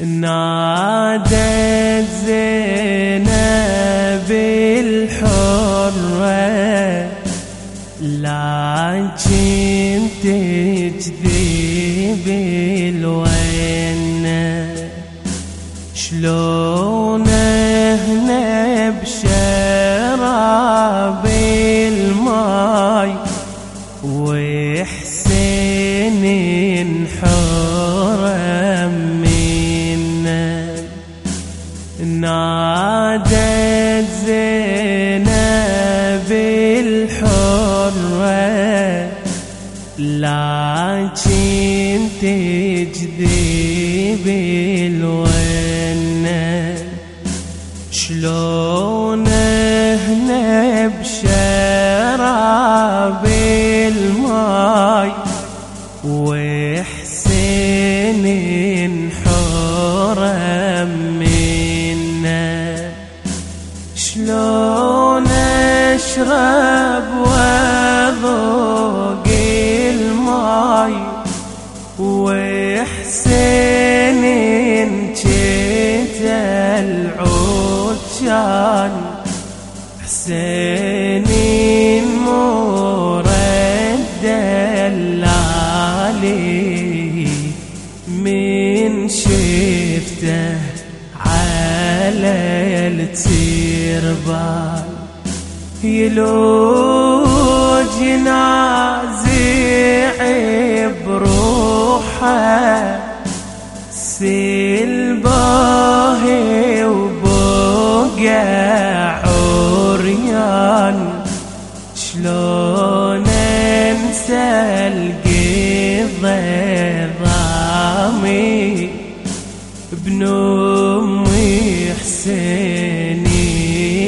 نادت زينب الحرة. لكن تجذب الوين شلون هنا بشراب لكن تجذب الونه شلون هنا بشراب الماي وحسين حرم منا شلون اشرب وذوق وحسين جيت العود كان حسين مورد اللالي من شفته على التربال يلوج عريان شلون انسى القضامي ابن امي حسيني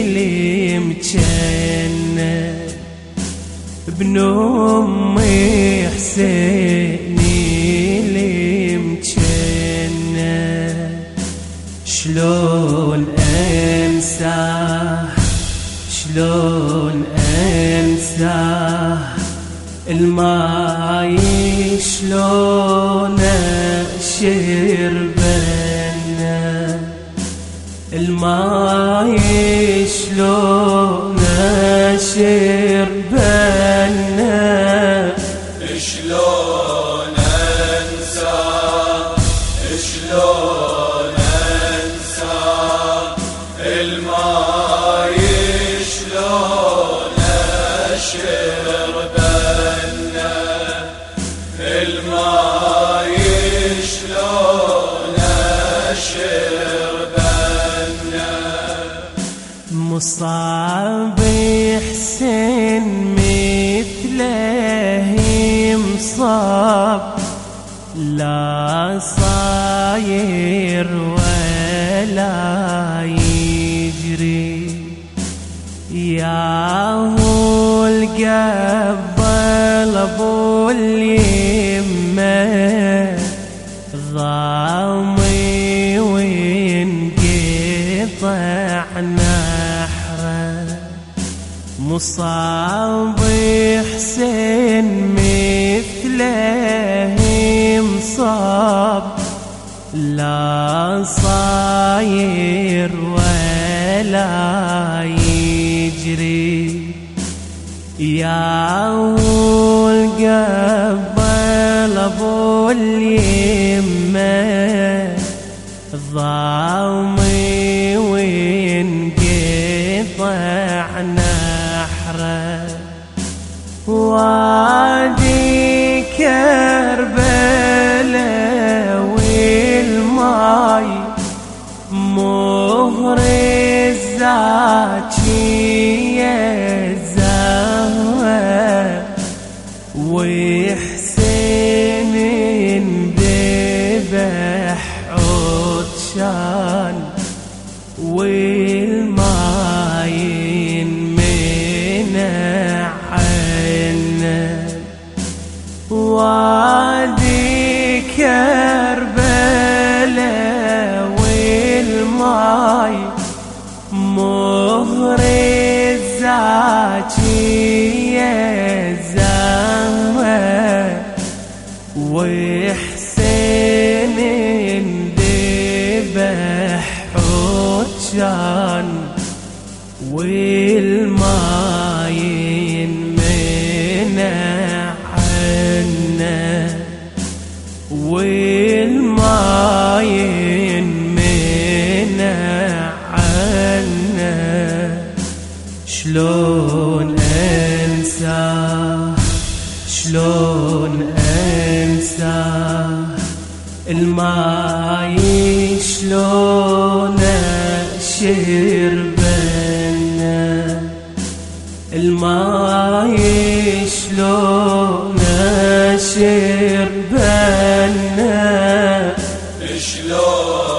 اللي مجنن ابن امي حسيني اللي شلون انساه شلون الماي شلون شربنا شلون انسى شلون انسى الماي شلون شربنا الماي شلون شربنا مصاب حسين مثله مصاب لا صاير ولا يجري. يا هو القبل أبو مصاب حسين مثله مصاب لا صاير ولا وحسين عطشان والماء ينمنع عنا والماء ينمنع عنا شلون انساه شلون انساه الماي شلون شربنا الماي شلون شربنا شلون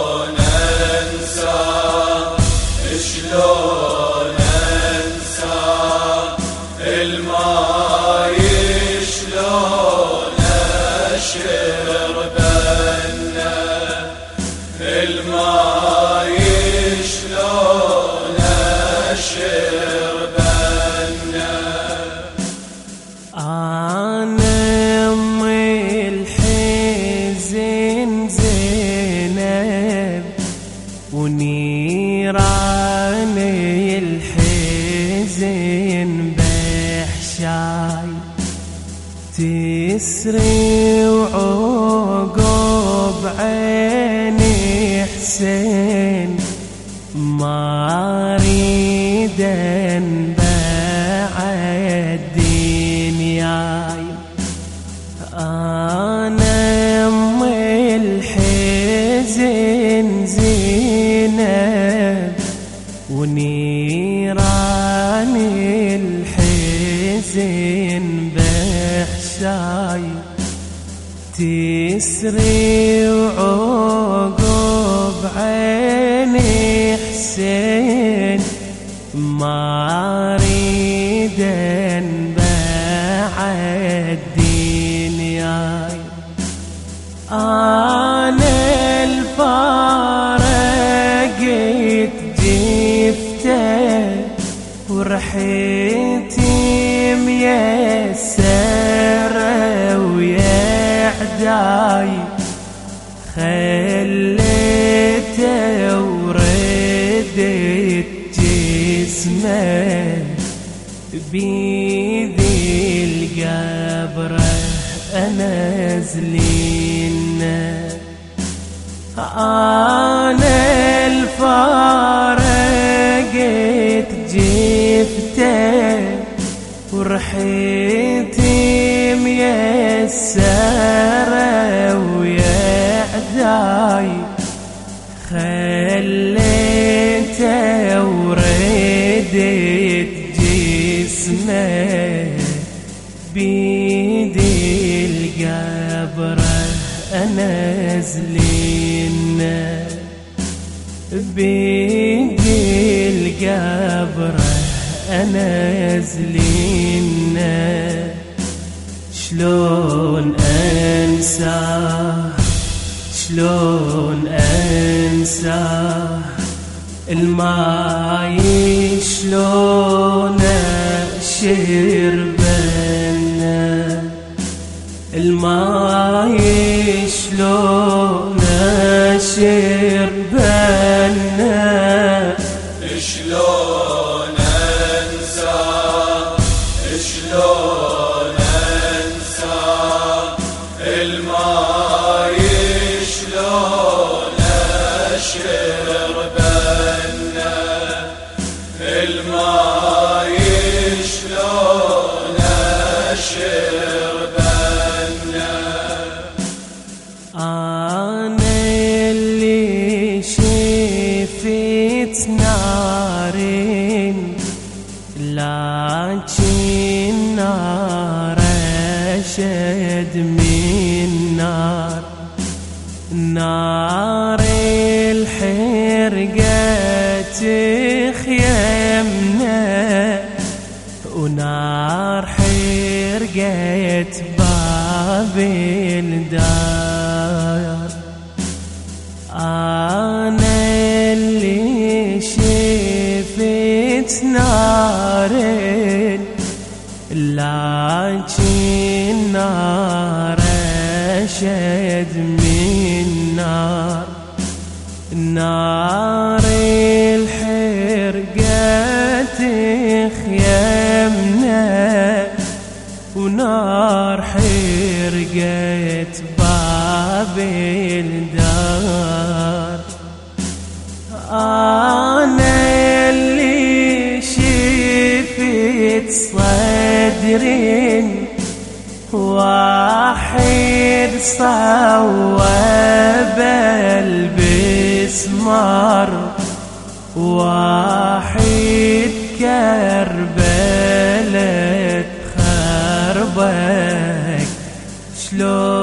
حسين ما اريد بعد دنياي أنا امي الحزن زينب ونيران الحزن بحشاي تسري وعقب عيني حسين ما اريد بعد دنياي أنا الفارقت جفته ورحيتي ميسرة ويا بيدي القبره انزلينه أنا الفارقت جفته ورحيتي ميسره ويا عداي خليته وردت جسمه بيدي القبره انزلينه بيدي القبره انزلينه شلون انساه شلون انساه الماي شلون شربنا الماي شلون شربنا شلون إنسى؟ شلون ونار حرقت باب الدار. أنا اللي شفت نار لكن نار أشد من نار. نار حرقت باب الدار أنا اللي شفت صدري واحد صوب البسمار. واحد كربلة خربك شلون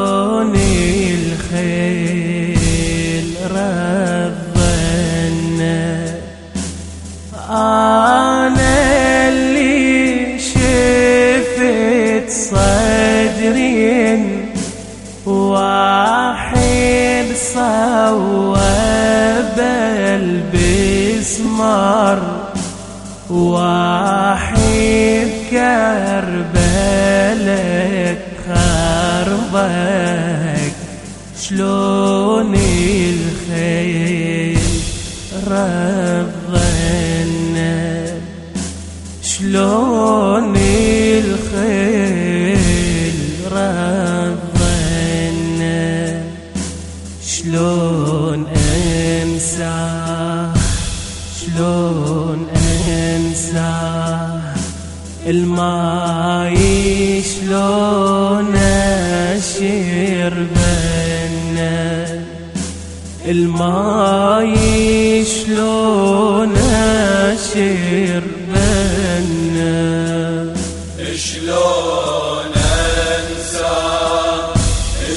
خربك شلون الخيل رضنا شلون الخيل رضنا شلون انساه شلون انساه الماي شلون اشربنا الماي شلون اشربنا شلون انسى؟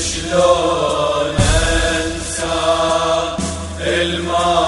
شلون انسى؟ الماء